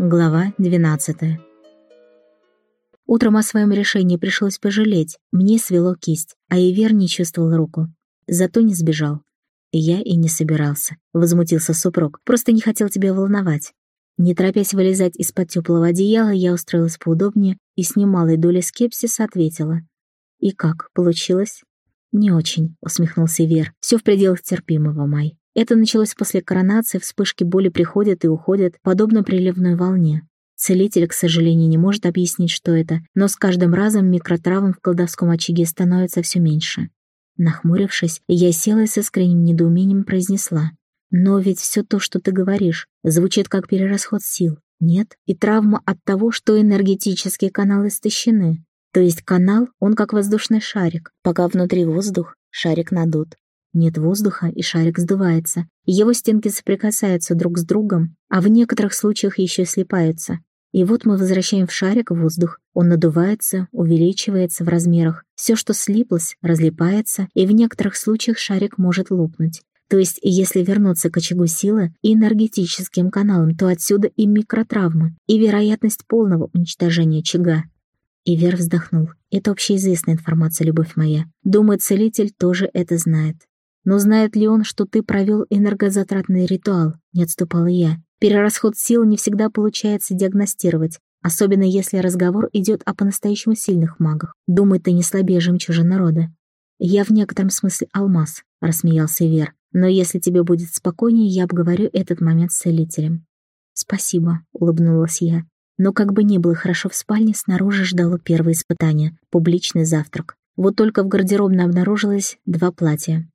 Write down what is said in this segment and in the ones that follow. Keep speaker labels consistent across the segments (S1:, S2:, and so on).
S1: Глава 12. Утром о своем решении пришлось пожалеть. Мне свело кисть, а Ивер не чувствовал руку. Зато не сбежал. Я и не собирался. Возмутился супруг. Просто не хотел тебя волновать. Не торопясь вылезать из-под теплого одеяла, я устроилась поудобнее и с немалой долей скепсиса ответила. «И как, получилось?» «Не очень», — усмехнулся Ивер. «Все в пределах терпимого, Май. Это началось после коронации, вспышки боли приходят и уходят, подобно приливной волне. Целитель, к сожалению, не может объяснить, что это, но с каждым разом микротравм в колдовском очаге становится все меньше. Нахмурившись, я села и с искренним недоумением произнесла. «Но ведь все то, что ты говоришь, звучит как перерасход сил. Нет, и травма от того, что энергетические каналы истощены. То есть канал, он как воздушный шарик, пока внутри воздух, шарик надут. Нет воздуха, и шарик сдувается. Его стенки соприкасаются друг с другом, а в некоторых случаях еще слипаются. И вот мы возвращаем в шарик воздух. Он надувается, увеличивается в размерах. Все, что слиплось, разлипается, и в некоторых случаях шарик может лопнуть. То есть, если вернуться к очагу силы и энергетическим каналам, то отсюда и микротравмы, и вероятность полного уничтожения очага. Ивер вздохнул. Это общеизвестная информация, любовь моя. Думаю, целитель тоже это знает. Но знает ли он, что ты провел энергозатратный ритуал? Не отступала я. Перерасход сил не всегда получается диагностировать, особенно если разговор идет о по-настоящему сильных магах. Думай, ты не слабее жемчужин народа. Я в некотором смысле алмаз, рассмеялся Вер. Но если тебе будет спокойнее, я обговорю этот момент с целителем. Спасибо, улыбнулась я. Но как бы ни было хорошо в спальне, снаружи ждало первое испытание — публичный завтрак. Вот только в гардеробной обнаружилось два платья.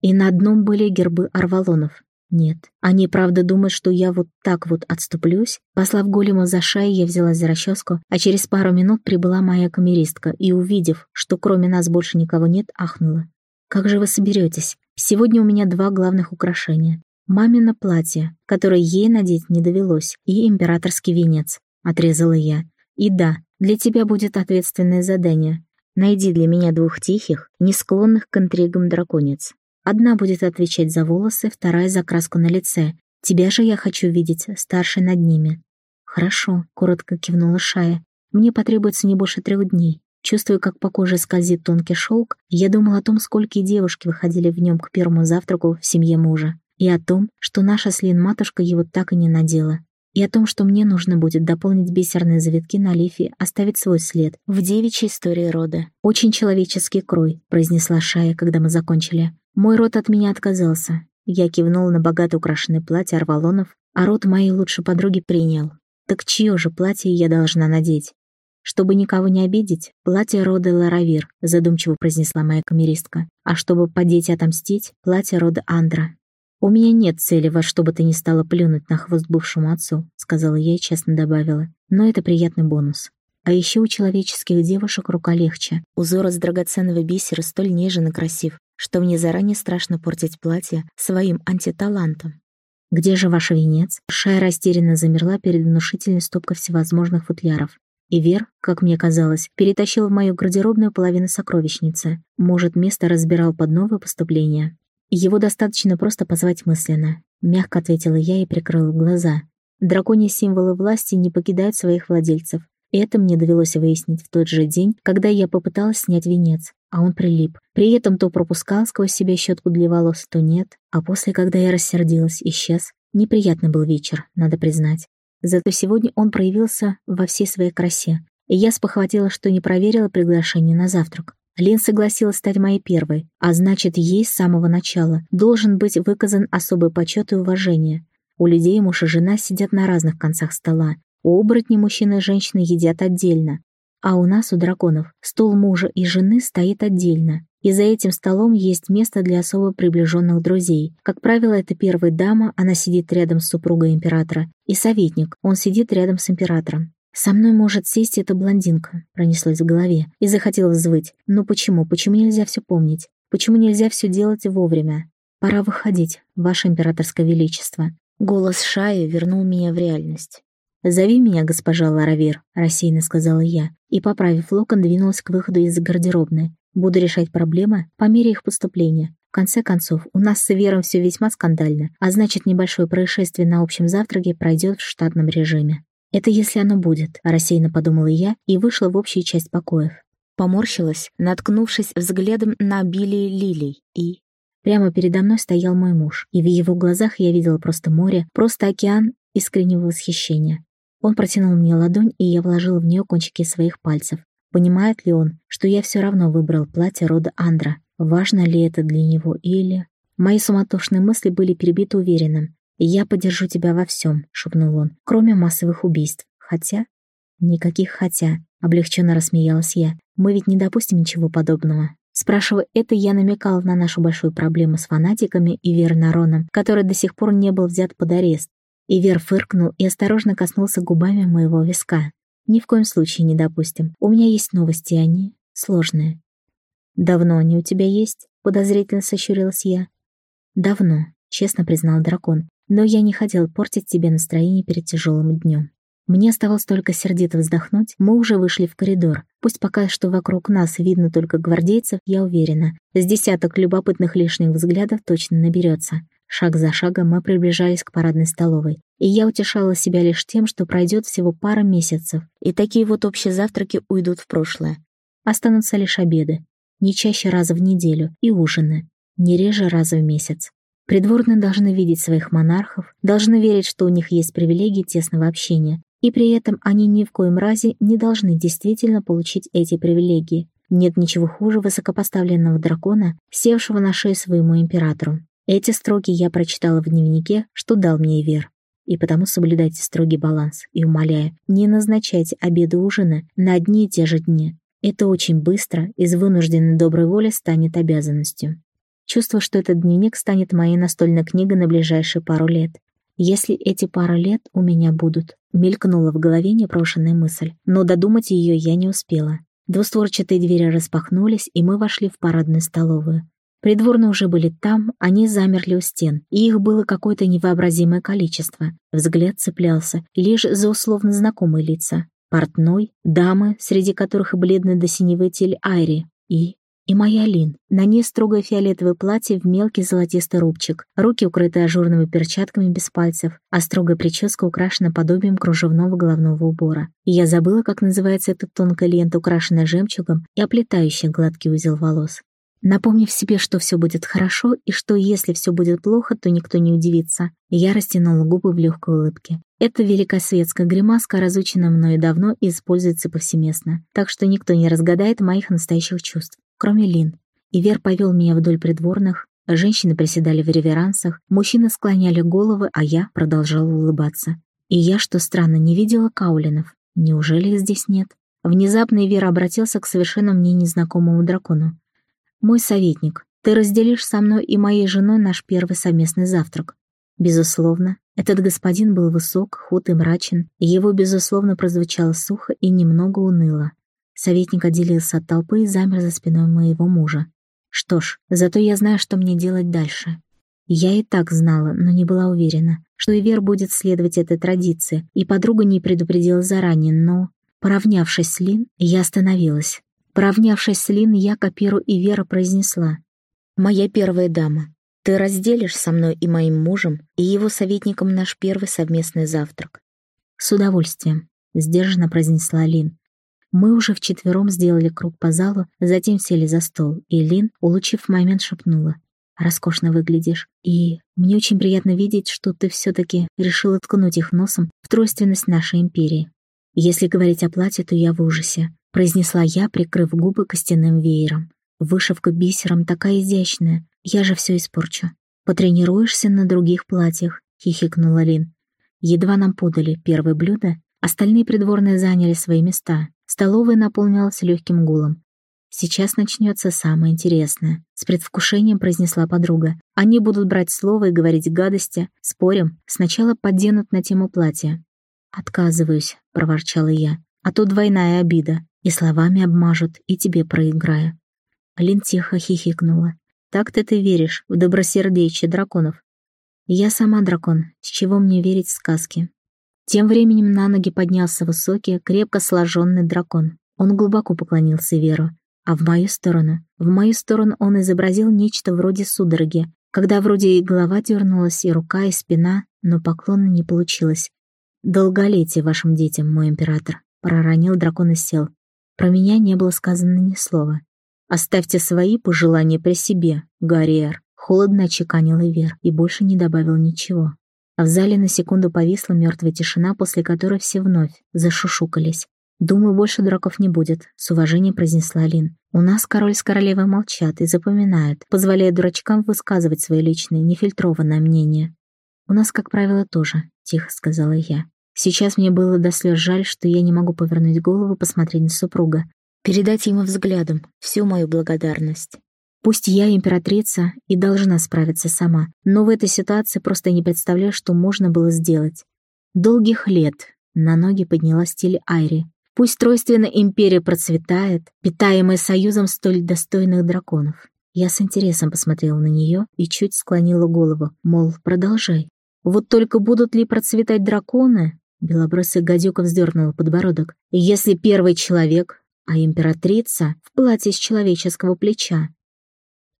S1: И на одном были гербы Арвалонов. Нет, они правда думают, что я вот так вот отступлюсь. Послав голема за шею, я взялась за расческу, а через пару минут прибыла моя камеристка и, увидев, что кроме нас больше никого нет, ахнула. «Как же вы соберетесь? Сегодня у меня два главных украшения. Мамино платье, которое ей надеть не довелось, и императорский венец», — отрезала я. «И да, для тебя будет ответственное задание. Найди для меня двух тихих, не склонных к интригам драконец. Одна будет отвечать за волосы, вторая за краску на лице. Тебя же я хочу видеть старшей над ними». «Хорошо», — коротко кивнула Шая. «Мне потребуется не больше трех дней. Чувствуя, как по коже скользит тонкий шелк, я думал о том, сколько девушки выходили в нем к первому завтраку в семье мужа, и о том, что наша Слин-матушка его так и не надела, и о том, что мне нужно будет дополнить бисерные завитки на лифе, оставить свой след в девичьей истории рода. «Очень человеческий крой», — произнесла Шая, когда мы закончили. Мой род от меня отказался. Я кивнул на богато украшенное платье Арвалонов, а род моей лучшей подруги принял. Так чье же платье я должна надеть? Чтобы никого не обидеть, платье рода Ларавир, задумчиво произнесла моя камеристка. А чтобы подеть и отомстить, платье рода Андра. «У меня нет цели во что бы ты ни стала плюнуть на хвост бывшему отцу», сказала я и честно добавила. «Но это приятный бонус». А еще у человеческих девушек рука легче. Узор из драгоценного бисера столь нежен и красив, что мне заранее страшно портить платье своим антиталантом. «Где же ваш венец?» Шая растерянно замерла перед внушительной стопкой всевозможных футляров. И Вер, как мне казалось, перетащил в мою гардеробную половину сокровищницы. Может, место разбирал под новое поступление. Его достаточно просто позвать мысленно. Мягко ответила я и прикрыла глаза. Драконьи символы власти не покидают своих владельцев. Это мне довелось выяснить в тот же день, когда я попыталась снять венец а он прилип. При этом то пропускал сквозь себя щетку для волос, то нет, а после, когда я рассердилась, исчез. Неприятный был вечер, надо признать. Зато сегодня он проявился во всей своей красе, и я спохватила, что не проверила приглашение на завтрак. Лен согласилась стать моей первой, а значит, ей с самого начала должен быть выказан особый почет и уважение. У людей муж и жена сидят на разных концах стола, у оборотней мужчины и женщины едят отдельно, а у нас, у драконов, стол мужа и жены стоит отдельно, и за этим столом есть место для особо приближенных друзей. Как правило, это первая дама, она сидит рядом с супругой императора, и советник, он сидит рядом с императором. «Со мной может сесть эта блондинка», — пронеслось в голове, и захотел взвыть. «Но почему? Почему нельзя все помнить? Почему нельзя все делать вовремя? Пора выходить, ваше императорское величество». Голос Шаи вернул меня в реальность. «Зови меня, госпожа Ларавир», — рассеянно сказала я, и, поправив локон, двинулась к выходу из гардеробной. Буду решать проблемы по мере их поступления. В конце концов, у нас с Вером все весьма скандально, а значит, небольшое происшествие на общем завтраке пройдет в штатном режиме. Это если оно будет, рассеянно подумала я и вышла в общую часть покоев. Поморщилась, наткнувшись взглядом на обилие лилий, и... Прямо передо мной стоял мой муж, и в его глазах я видела просто море, просто океан искреннего восхищения. Он протянул мне ладонь, и я вложила в нее кончики своих пальцев. Понимает ли он, что я все равно выбрал платье рода Андра? Важно ли это для него или... Мои суматошные мысли были перебиты уверенным. «Я поддержу тебя во всем», — шепнул он, «кроме массовых убийств. Хотя...» «Никаких «хотя», — облегченно рассмеялась я. Мы ведь не допустим ничего подобного. Спрашивая это, я намекал на нашу большую проблему с фанатиками и Вернароном, который до сих пор не был взят под арест. Ивер фыркнул и осторожно коснулся губами моего виска. «Ни в коем случае не допустим. У меня есть новости, они сложные». «Давно они у тебя есть?» — подозрительно сощурилась я. «Давно», — честно признал дракон, «но я не хотел портить тебе настроение перед тяжелым днем. Мне оставалось только сердито вздохнуть, мы уже вышли в коридор. Пусть пока что вокруг нас видно только гвардейцев, я уверена. С десяток любопытных лишних взглядов точно наберется. Шаг за шагом мы приближались к парадной столовой. И я утешала себя лишь тем, что пройдет всего пара месяцев, и такие вот общие завтраки уйдут в прошлое. Останутся лишь обеды. Не чаще раза в неделю и ужины. Не реже раза в месяц. Придворные должны видеть своих монархов, должны верить, что у них есть привилегии тесного общения, и при этом они ни в коем разе не должны действительно получить эти привилегии. Нет ничего хуже высокопоставленного дракона, севшего на шею своему императору. Эти строки я прочитала в дневнике, что дал мне Ивер. И потому соблюдайте строгий баланс и, умоляю, не назначайте обеды ужины на одни и те же дни. Это очень быстро из вынужденной доброй воли станет обязанностью. Чувство, что этот дневник станет моей настольной книгой на ближайшие пару лет. Если эти пара лет у меня будут, мелькнула в голове непрошенная мысль, но додумать ее я не успела. Двустворчатые двери распахнулись, и мы вошли в парадную столовую. Придворные уже были там, они замерли у стен, и их было какое-то невообразимое количество. Взгляд цеплялся лишь за условно знакомые лица. Портной, дамы, среди которых и бледный до синевы тель Айри, и и моя Лин. На ней строгое фиолетовое платье в мелкий золотистый рубчик, руки укрыты ажурными перчатками без пальцев, а строгая прическа украшена подобием кружевного головного убора. И я забыла, как называется эта тонкая лента, украшенная жемчугом и оплетающая гладкий узел волос. Напомнив себе, что все будет хорошо, и что если все будет плохо, то никто не удивится, я растянула губы в легкой улыбке. Эта великосветская гримаска разучена мною давно и используется повсеместно, так что никто не разгадает моих настоящих чувств кроме Лин. Ивер повел меня вдоль придворных, женщины приседали в реверансах, мужчины склоняли головы, а я продолжала улыбаться. И я, что странно, не видела Каулинов. Неужели их здесь нет? Внезапно Ивер обратился к совершенно мне незнакомому дракону. «Мой советник, ты разделишь со мной и моей женой наш первый совместный завтрак». Безусловно, этот господин был высок, худ и мрачен, и его, безусловно, прозвучало сухо и немного уныло. Советник отделился от толпы и замер за спиной моего мужа. Что ж, зато я знаю, что мне делать дальше. Я и так знала, но не была уверена, что Ивер будет следовать этой традиции, и подруга не предупредила заранее, но... Поравнявшись с Лин, я остановилась. Поравнявшись с Лин, я, копиру Ивера, произнесла. «Моя первая дама, ты разделишь со мной и моим мужем, и его советником наш первый совместный завтрак?» «С удовольствием», — сдержанно произнесла Лин. Мы уже вчетвером сделали круг по залу, затем сели за стол, и Лин, улучив момент, шепнула. «Роскошно выглядишь, и мне очень приятно видеть, что ты все-таки решила ткнуть их носом в тройственность нашей империи. Если говорить о платье, то я в ужасе», — произнесла я, прикрыв губы костяным веером. «Вышивка бисером такая изящная, я же все испорчу». «Потренируешься на других платьях», — хихикнула Лин. Едва нам подали первое блюдо, остальные придворные заняли свои места, Столовая наполнилась легким гулом. «Сейчас начнется самое интересное», — с предвкушением произнесла подруга. «Они будут брать слово и говорить гадости. Спорим, сначала подденут на тему платья». «Отказываюсь», — проворчала я. «А то двойная обида. И словами обмажут, и тебе проиграю». Лин тихо хихикнула. «Так-то ты веришь в добросердечие драконов». «Я сама дракон. С чего мне верить в сказки?» Тем временем на ноги поднялся высокий, крепко сложенный дракон. Он глубоко поклонился Веру. А в мою сторону, в мою сторону он изобразил нечто вроде судороги, когда вроде и голова дернулась, и рука, и спина, но поклона не получилось. «Долголетие вашим детям, мой император», — проронил дракон и сел. Про меня не было сказано ни слова. «Оставьте свои пожелания при себе, Гарриер», — холодно очеканил Ивер и больше не добавил ничего. В зале на секунду повисла мертвая тишина, после которой все вновь зашушукались. «Думаю, больше драков не будет», — с уважением произнесла Лин. «У нас король с королевой молчат и запоминают, позволяя дурачкам высказывать свои личные, нефильтрованное мнение». «У нас, как правило, тоже», — тихо сказала я. Сейчас мне было до слез жаль, что я не могу повернуть голову посмотреть на супруга, передать ему взглядом всю мою благодарность. Пусть я императрица и должна справиться сама, но в этой ситуации просто не представляю, что можно было сделать. Долгих лет на ноги поднялась стиль Айри, Пусть тройственная империя процветает, питаемая союзом столь достойных драконов. Я с интересом посмотрела на нее и чуть склонила голову, мол, продолжай. Вот только будут ли процветать драконы? Белобрысый гадюка вздернула подбородок. Если первый человек, а императрица в платье с человеческого плеча.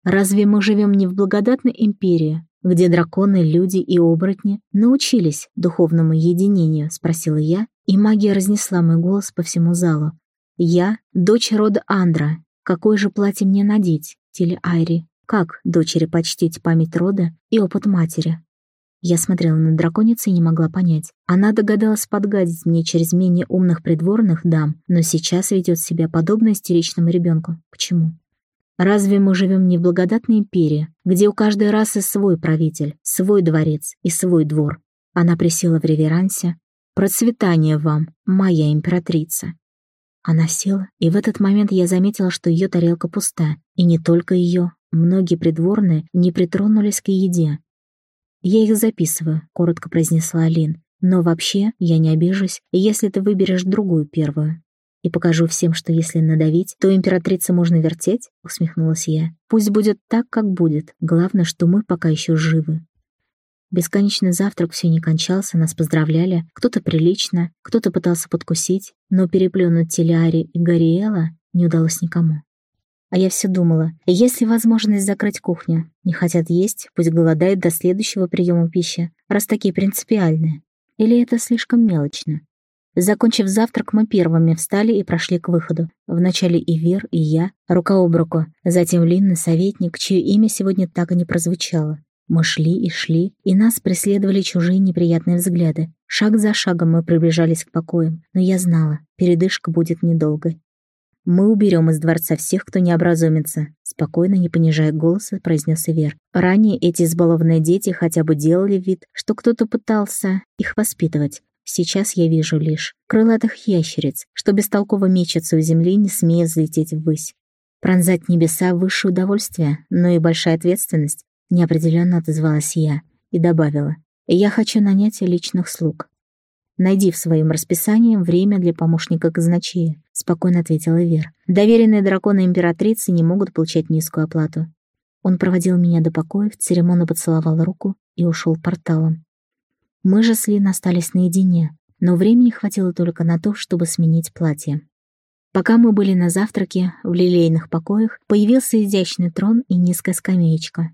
S1: Разве мы живем не в благодатной империи, где драконы, люди и оборотни научились духовному единению?» — спросила я, и магия разнесла мой голос по всему залу. «Я — дочь рода Андра. Какое же платье мне надеть, Теле Айри? Как дочери почтить память рода и опыт матери?» Я смотрела на драконицу и не могла понять. Она догадалась подгадить мне через менее умных придворных дам, но сейчас ведет себя подобно истеричному ребенку. Почему? Разве мы живем не в благодатной империи, где у каждой расы свой правитель, свой дворец и свой двор? Она присела в реверансе. «Процветание вам, моя императрица!» Она села, и в этот момент я заметила, что ее тарелка пуста. И не только ее. Многие придворные не притронулись к еде. «Я их записываю», — коротко произнесла Алин. «Но вообще я не обижусь, если ты выберешь другую первую» и покажу всем, что если надавить, то императрица можно вертеть?» — усмехнулась я. «Пусть будет так, как будет. Главное, что мы пока еще живы». Бесконечный завтрак все не кончался, нас поздравляли. Кто-то прилично, кто-то пытался подкусить, но переплюнуть Телиари и Гариэла не удалось никому. А я все думала, есть ли возможность закрыть кухню? Не хотят есть, пусть голодают до следующего приема пищи, раз такие принципиальные. Или это слишком мелочно? Закончив завтрак, мы первыми встали и прошли к выходу. Вначале и Вер, и я, рука об руку. Затем Линна, советник, чье имя сегодня так и не прозвучало. Мы шли и шли, и нас преследовали чужие неприятные взгляды. Шаг за шагом мы приближались к покоям, но я знала, передышка будет недолгой. «Мы уберем из дворца всех, кто не образумится», — спокойно, не понижая голоса, произнес Ивер. Ранее эти избалованные дети хотя бы делали вид, что кто-то пытался их воспитывать, Сейчас я вижу лишь крылатых ящериц, что бестолково мечется у земли, не смея взлететь ввысь. Пронзать небеса — высшее удовольствие, но и большая ответственность. Неопределенно отозвалась я и добавила. Я хочу нанять личных слуг. «Найди в своем расписании время для помощника казначея», — спокойно ответила Вер. «Доверенные драконы императрицы не могут получать низкую оплату». Он проводил меня до покоев, церемонно поцеловал руку и ушел порталом. Мы же с Лин остались наедине, но времени хватило только на то, чтобы сменить платье. Пока мы были на завтраке, в лилейных покоях появился изящный трон и низкая скамеечка.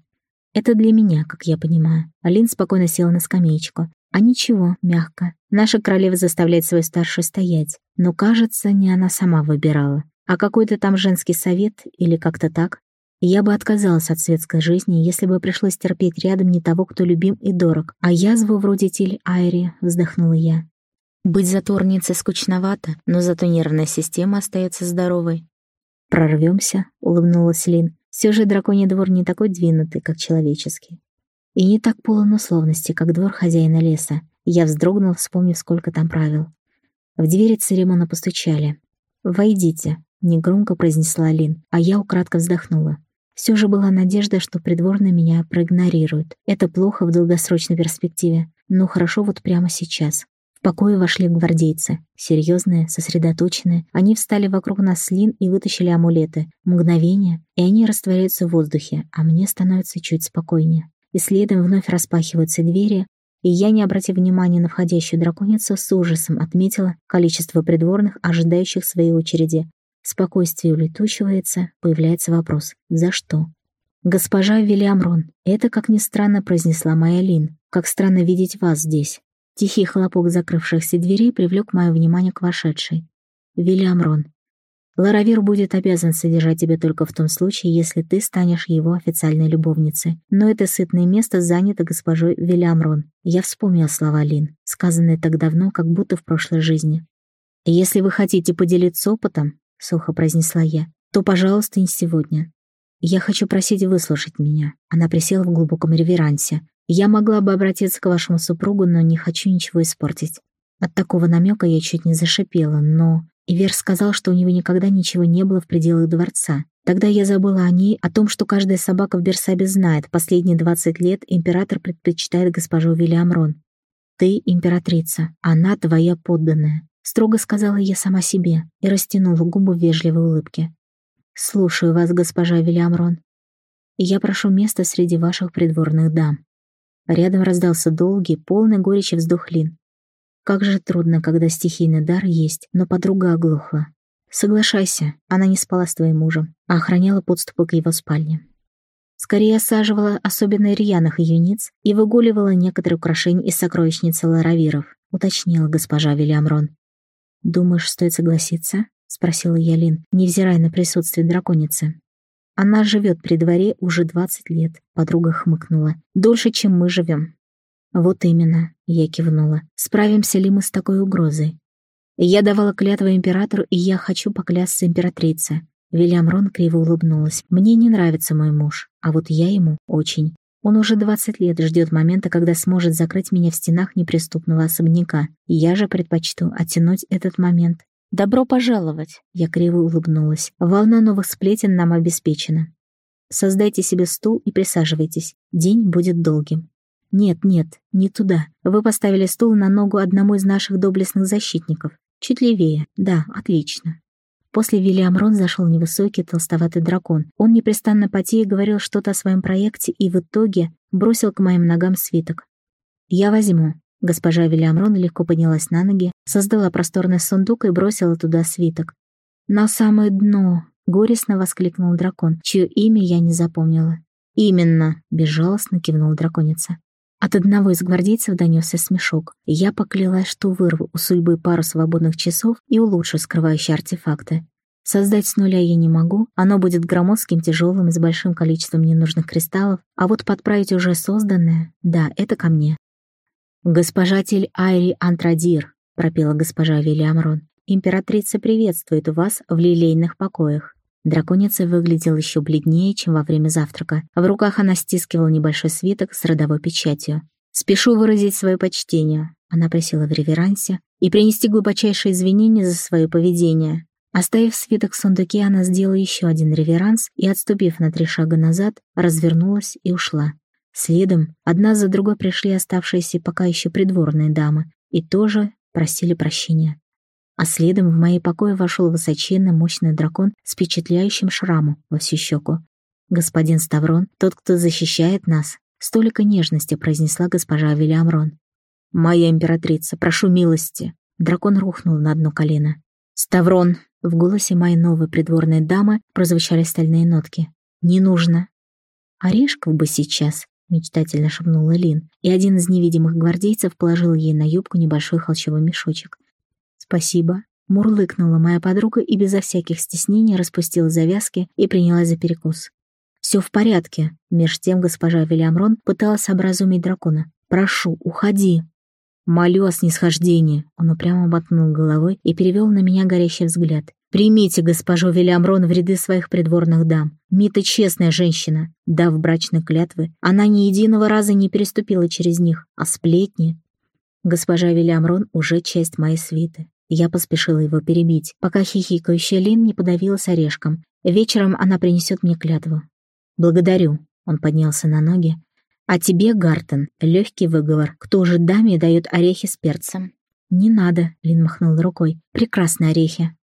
S1: Это для меня, как я понимаю. Алин спокойно села на скамеечку. А ничего, мягко. Наша королева заставляет свою старшую стоять. Но, кажется, не она сама выбирала, а какой-то там женский совет или как-то так. Я бы отказалась от светской жизни, если бы пришлось терпеть рядом не того, кто любим и дорог. А язву вроде Тиль Айри, вздохнула я. Быть затворницей скучновато, но зато нервная система остается здоровой. Прорвемся, улыбнулась Лин. Все же драконий двор не такой двинутый, как человеческий. И не так полон условности, как двор хозяина леса. Я вздрогнул, вспомнив, сколько там правил. В двери церемонно постучали. «Войдите», — негромко произнесла Лин, а я украдко вздохнула. Все же была надежда, что придворные меня проигнорируют. Это плохо в долгосрочной перспективе, но хорошо вот прямо сейчас. В покое вошли гвардейцы. Серьезные, сосредоточенные. Они встали вокруг нас Лин и вытащили амулеты. Мгновение, и они растворяются в воздухе, а мне становится чуть спокойнее. И следом вновь распахиваются двери, и я, не обратив внимания на входящую драконицу, с ужасом отметила количество придворных, ожидающих своей очереди, Спокойствие улетучивается, появляется вопрос «За что?». «Госпожа Вильямрон, это, как ни странно, произнесла моя Лин. Как странно видеть вас здесь». Тихий хлопок закрывшихся дверей привлек мое внимание к вошедшей. Вильям Рон. Ларавир будет обязан содержать тебя только в том случае, если ты станешь его официальной любовницей. Но это сытное место занято госпожой Вильямрон. Я вспомнил слова Лин, сказанные так давно, как будто в прошлой жизни. «Если вы хотите поделиться опытом», — сухо произнесла я, — «то, пожалуйста, не сегодня. Я хочу просить выслушать меня». Она присела в глубоком реверансе. «Я могла бы обратиться к вашему супругу, но не хочу ничего испортить». От такого намека я чуть не зашипела, но Ивер сказал, что у него никогда ничего не было в пределах дворца. Тогда я забыла о ней, о том, что каждая собака в Берсабе знает. Последние 20 лет император предпочитает госпожу Вильям Рон. «Ты императрица, она твоя подданная», — строго сказала я сама себе и растянула губы в вежливой улыбке. «Слушаю вас, госпожа Вильям Рон. Я прошу места среди ваших придворных дам». Рядом раздался долгий, полный горечи вздох Лин. Как же трудно, когда стихийный дар есть, но подруга оглохла. Соглашайся, она не спала с твоим мужем, а охраняла подступы к его спальне. Скорее осаживала особенно рьяных юниц и выгуливала некоторые украшения из сокровищницы ларавиров, уточнила госпожа Вильямрон. «Думаешь, стоит согласиться?» — спросила я Лин, невзирая на присутствие драконицы. «Она живет при дворе уже двадцать лет», — подруга хмыкнула. «Дольше, чем мы живем. «Вот именно», — я кивнула. «Справимся ли мы с такой угрозой?» Я давала клятву императору, и я хочу поклясться императрице. Вильям Рон криво улыбнулась. «Мне не нравится мой муж, а вот я ему очень. Он уже 20 лет ждет момента, когда сможет закрыть меня в стенах неприступного особняка. Я же предпочту оттянуть этот момент. «Добро пожаловать!» — я криво улыбнулась. «Волна новых сплетен нам обеспечена. Создайте себе стул и присаживайтесь. День будет долгим. «Нет, нет, не туда. Вы поставили стул на ногу одному из наших доблестных защитников. Чуть левее. Да, отлично». После Вильям Рон зашел невысокий толстоватый дракон. Он непрестанно потея говорил что-то о своем проекте и в итоге бросил к моим ногам свиток. «Я возьму». Госпожа Вильям Рон легко поднялась на ноги, создала просторный сундук и бросила туда свиток. «На самое дно!» — горестно воскликнул дракон, чье имя я не запомнила. «Именно!» — безжалостно кивнул драконица. От одного из гвардейцев донесся смешок. Я поклялась, что вырву у судьбы пару свободных часов и улучшу скрывающие артефакты. Создать с нуля я не могу, оно будет громоздким, тяжелым и с большим количеством ненужных кристаллов, а вот подправить уже созданное, да, это ко мне. «Госпожа Тель Айри Антрадир», — пропела госпожа Вильямрон, — «императрица приветствует вас в лилейных покоях». Драконица выглядела еще бледнее, чем во время завтрака. В руках она стискивала небольшой свиток с родовой печатью. «Спешу выразить свое почтение», — она просила в реверансе, «и принести глубочайшие извинения за свое поведение». Оставив свиток в сундуке, она сделала еще один реверанс и, отступив на три шага назад, развернулась и ушла. Следом одна за другой пришли оставшиеся пока еще придворные дамы и тоже просили прощения а следом в мои покои вошел высоченный мощный дракон с впечатляющим шрамом во всю щеку. «Господин Ставрон, тот, кто защищает нас», — столько нежности произнесла госпожа Вильямрон. «Моя императрица, прошу милости!» Дракон рухнул на одно колено. «Ставрон!» — в голосе моей новой придворной дамы прозвучали стальные нотки. «Не нужно!» «Орешков бы сейчас!» — мечтательно шепнула Лин, и один из невидимых гвардейцев положил ей на юбку небольшой холщовый мешочек. «Спасибо», — мурлыкнула моя подруга и безо всяких стеснений распустила завязки и принялась за перекус. «Все в порядке», — меж тем госпожа Вильямрон пыталась образумить дракона. «Прошу, уходи». «Молю о снисхождении», — он упрямо мотнул головой и перевел на меня горящий взгляд. «Примите госпожу Вильямрон в ряды своих придворных дам. Мита честная женщина. Дав брачные клятвы, она ни единого раза не переступила через них, а сплетни Госпожа Вильямрон уже часть моей свиты. Я поспешила его перебить, пока хихикающая Лин не подавилась орешком. Вечером она принесет мне клятву. «Благодарю», — он поднялся на ноги. «А тебе, Гартон, легкий выговор. Кто же даме дает орехи с перцем?» «Не надо», — Лин махнул рукой. «Прекрасные орехи».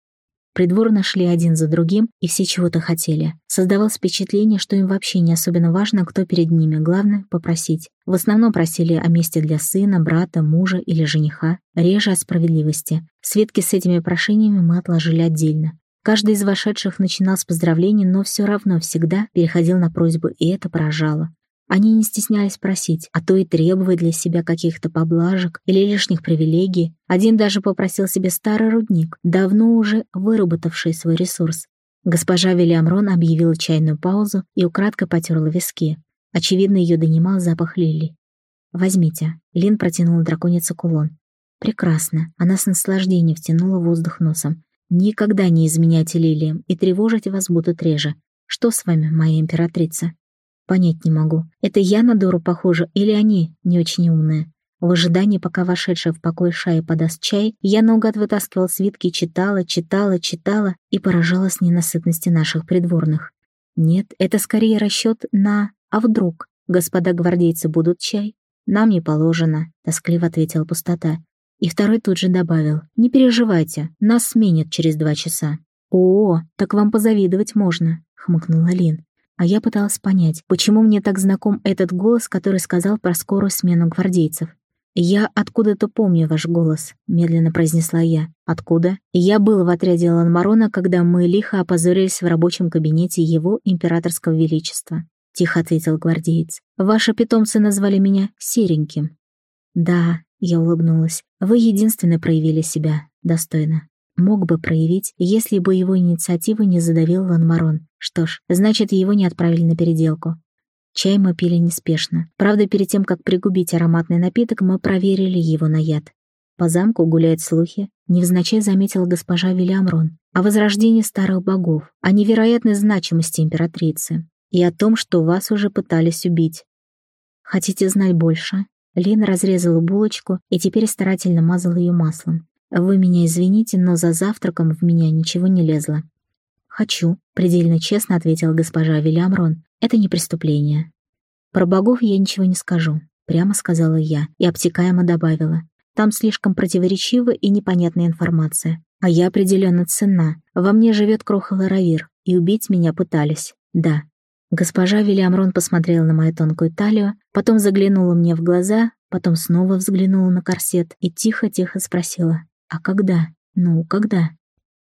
S1: Придворно шли один за другим, и все чего-то хотели. Создавалось впечатление, что им вообще не особенно важно, кто перед ними. Главное — попросить. В основном просили о месте для сына, брата, мужа или жениха, реже о справедливости. Светки с этими прошениями мы отложили отдельно. Каждый из вошедших начинал с поздравлений, но все равно всегда переходил на просьбу, и это поражало. Они не стеснялись просить, а то и требовать для себя каких-то поблажек или лишних привилегий. Один даже попросил себе старый рудник, давно уже выработавший свой ресурс. Госпожа Вильямрон объявила чайную паузу и украдкой потерла виски. Очевидно, ее донимал запах лилий. «Возьмите». Лин протянула драконице кулон. «Прекрасно». Она с наслаждением втянула воздух носом. «Никогда не изменяйте лилиям, и тревожить вас будут реже. Что с вами, моя императрица?» Понять не могу, это я на дуру похожа или они не очень умные. В ожидании, пока вошедшая в покой Шая подаст чай, я наугад вытаскивала свитки, читала, читала, читала и поражалась ненасытности наших придворных. Нет, это скорее расчет на «а вдруг?» Господа гвардейцы будут чай? Нам не положено, тоскливо ответила пустота. И второй тут же добавил, не переживайте, нас сменят через два часа. «О, так вам позавидовать можно», — хмыкнула Лин. А я пыталась понять, почему мне так знаком этот голос, который сказал про скорую смену гвардейцев. «Я откуда-то помню ваш голос», — медленно произнесла я. «Откуда?» «Я был в отряде Ланмарона, когда мы лихо опозорились в рабочем кабинете его императорского величества», — тихо ответил гвардеец. «Ваши питомцы назвали меня Сереньким». «Да», — я улыбнулась, — «вы единственные проявили себя достойно» мог бы проявить, если бы его инициативу не задавил Ланмарон. Что ж, значит, его не отправили на переделку. Чай мы пили неспешно. Правда, перед тем, как пригубить ароматный напиток, мы проверили его на яд. По замку гуляют слухи, невзначай заметила госпожа Вильямрон, о возрождении старых богов, о невероятной значимости императрицы и о том, что вас уже пытались убить. Хотите знать больше? Лена разрезала булочку и теперь старательно мазала ее маслом. Вы меня извините, но за завтраком в меня ничего не лезло. «Хочу», — предельно честно ответила госпожа Вильямрон. «Это не преступление». «Про богов я ничего не скажу», — прямо сказала я и обтекаемо добавила. «Там слишком противоречивая и непонятная информация. А я определенно ценна. Во мне живет кроха Ларавир, и убить меня пытались. Да». Госпожа Вильямрон посмотрела на мою тонкую талию, потом заглянула мне в глаза, потом снова взглянула на корсет и тихо-тихо спросила. А когда? Ну, когда?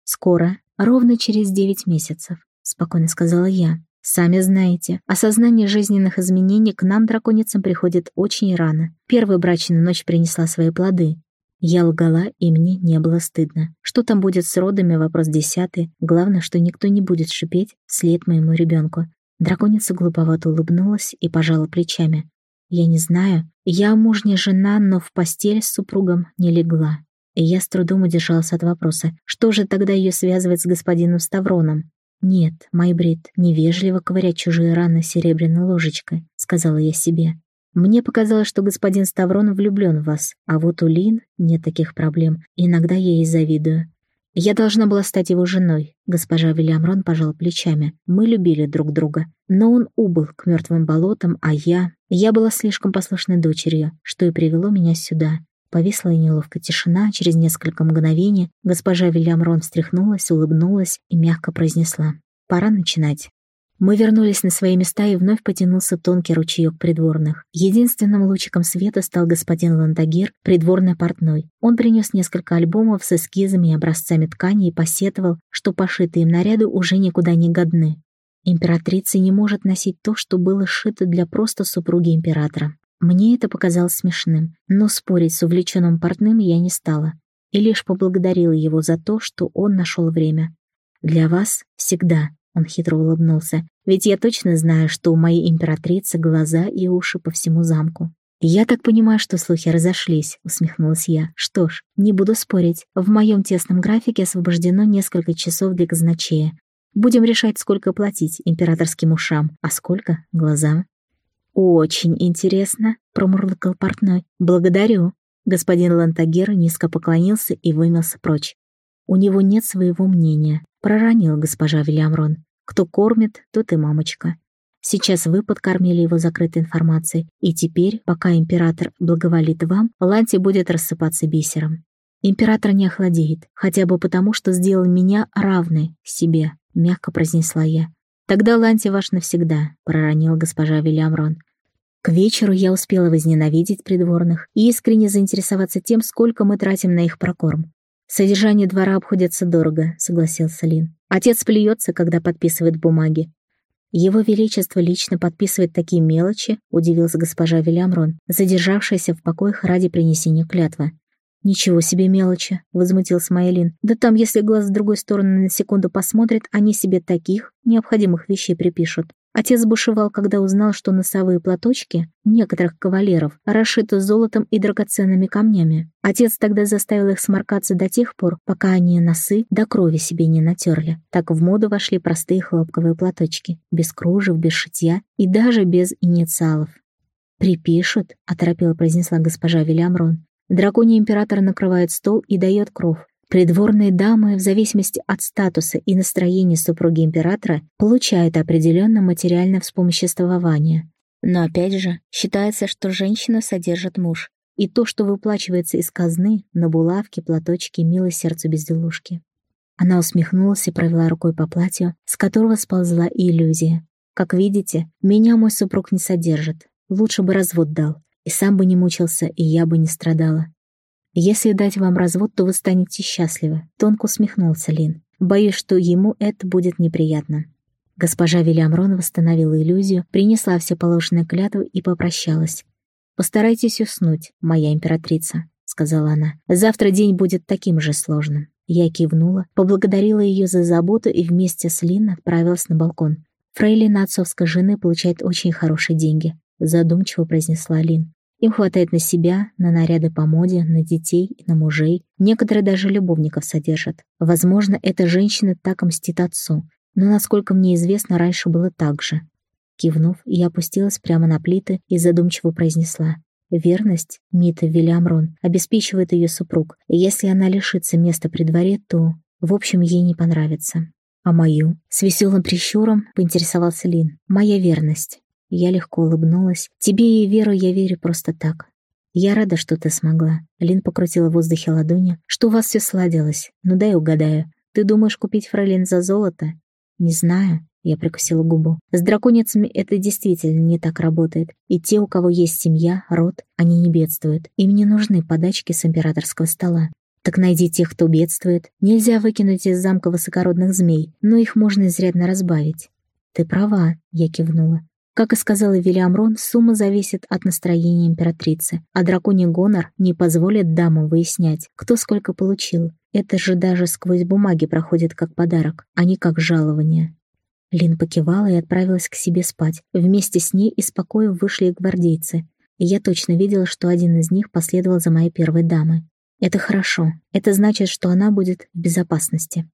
S1: Скоро, ровно через девять месяцев, спокойно сказала я. Сами знаете, осознание жизненных изменений к нам, драконицам, приходит очень рано. Первая брачная ночь принесла свои плоды. Я лгала, и мне не было стыдно. Что там будет с родами, вопрос десятый. Главное, что никто не будет шипеть вслед моему ребенку. Драконица глуповато улыбнулась и пожала плечами. Я не знаю. Я мужняя жена, но в постель с супругом не легла. Я с трудом удержался от вопроса, что же тогда ее связывает с господином Ставроном? «Нет, Майбрид, невежливо ковырять чужие раны серебряной ложечкой», — сказала я себе. «Мне показалось, что господин Ставрон влюблен в вас, а вот у Лин нет таких проблем, иногда я ей завидую. Я должна была стать его женой», — госпожа Вильямрон пожал плечами. «Мы любили друг друга, но он убыл к мертвым болотам, а я... Я была слишком послушной дочерью, что и привело меня сюда. Повисла неловкая тишина, через несколько мгновений госпожа Вильямрон встряхнулась, улыбнулась и мягко произнесла. «Пора начинать». Мы вернулись на свои места, и вновь потянулся тонкий ручеек придворных. Единственным лучиком света стал господин Ландагир, придворный портной. Он принес несколько альбомов с эскизами и образцами ткани и посетовал, что пошитые им наряды уже никуда не годны. Императрица не может носить то, что было сшито для просто супруги императора. Мне это показалось смешным, но спорить с увлеченным портным я не стала и лишь поблагодарила его за то, что он нашел время. «Для вас всегда», — он хитро улыбнулся, «ведь я точно знаю, что у моей императрицы глаза и уши по всему замку». «Я так понимаю, что слухи разошлись», — усмехнулась я. «Что ж, не буду спорить. В моем тесном графике освобождено несколько часов для казначея. Будем решать, сколько платить императорским ушам, а сколько — глазам». «Очень интересно», — промурлыкал портной. «Благодарю». Господин Лантагер низко поклонился и вымылся прочь. «У него нет своего мнения», — проронил госпожа Вильямрон. «Кто кормит, тот и мамочка. Сейчас вы подкормили его закрытой информацией, и теперь, пока император благоволит вам, Ланти будет рассыпаться бисером. Император не охладеет, хотя бы потому, что сделал меня равной себе», — мягко произнесла я. «Тогда Ланти ваш навсегда», — проронила госпожа Вильямрон. К вечеру я успела возненавидеть придворных и искренне заинтересоваться тем, сколько мы тратим на их прокорм. «Содержание двора обходится дорого», — согласился Лин. «Отец плюется, когда подписывает бумаги». Его Величество лично подписывает такие мелочи, удивилась госпожа Вильямрон, задержавшаяся в покоях ради принесения клятвы. «Ничего себе мелочи!» — возмутился Майлин. «Да там, если глаз с другой стороны на секунду посмотрит, они себе таких необходимых вещей припишут. Отец бушевал, когда узнал, что носовые платочки некоторых кавалеров расшиты золотом и драгоценными камнями. Отец тогда заставил их сморкаться до тех пор, пока они носы до крови себе не натерли. Так в моду вошли простые хлопковые платочки, без кружев, без шитья и даже без инициалов. «Припишут», — оторопела произнесла госпожа Вильямрон. Драконий император накрывает стол и дает кров. Придворные дамы, в зависимости от статуса и настроения супруги императора, получают определенное материальное вспомоществование. Но опять же, считается, что женщина содержит муж, и то, что выплачивается из казны, на булавки, платочки, милой сердцу безделушки. Она усмехнулась и провела рукой по платью, с которого сползла иллюзия. «Как видите, меня мой супруг не содержит. Лучше бы развод дал. И сам бы не мучился, и я бы не страдала. Если дать вам развод, то вы станете счастливы», — тонко усмехнулся Лин. «Боюсь, что ему это будет неприятно». Госпожа Вильямрон восстановила иллюзию, принесла все положенные клятвы и попрощалась. «Постарайтесь уснуть, моя императрица», — сказала она. «Завтра день будет таким же сложным». Я кивнула, поблагодарила ее за заботу и вместе с Лин отправилась на балкон. Фрейлина отцовской жены получает очень хорошие деньги, задумчиво произнесла Лин. Им хватает на себя, на наряды по моде, на детей на мужей. Некоторые даже любовников содержат. Возможно, эта женщина так мстит отцу. Но, насколько мне известно, раньше было так же. Кивнув, я опустилась прямо на плиты и задумчиво произнесла. Верность, Мита Вильямрон, обеспечивает ее супруг, и если она лишится места при дворе, то, в общем, ей не понравится. А мою? С веселым прищуром поинтересовался Лин. Моя верность. Я легко улыбнулась. «Тебе и Веру я верю просто так. Я рада, что ты смогла». Лин покрутила в воздухе ладони. «Что у вас все сладилось? Ну дай угадаю. Ты думаешь купить фролин за золото?» «Не знаю». Я прикусила губу. С драконицами это действительно не так работает. И те, у кого есть семья, род, они не бедствуют. Им не нужны подачки с императорского стола. Так найди тех, кто бедствует. Нельзя выкинуть из замка высокородных змей, но их можно изрядно разбавить. Ты права, я кивнула. Как и сказала Вильям Рон, сумма зависит от настроения императрицы, а драконий гонор не позволит дамам выяснять, кто сколько получил. Это же даже сквозь бумаги проходит как подарок, а не как жалование. Лин покивала и отправилась к себе спать. Вместе с ней из покоя вышли и гвардейцы. И я точно видела, что один из них последовал за моей первой дамой. Это хорошо. Это значит, что она будет в безопасности.